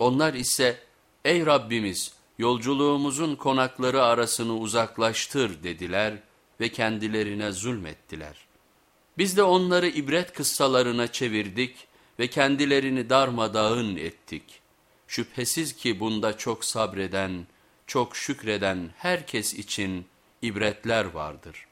Onlar ise ey Rabbimiz yolculuğumuzun konakları arasını uzaklaştır dediler ve kendilerine zulmettiler. Biz de onları ibret kıssalarına çevirdik ve kendilerini darmadağın ettik. Şüphesiz ki bunda çok sabreden, çok şükreden herkes için ibretler vardır.''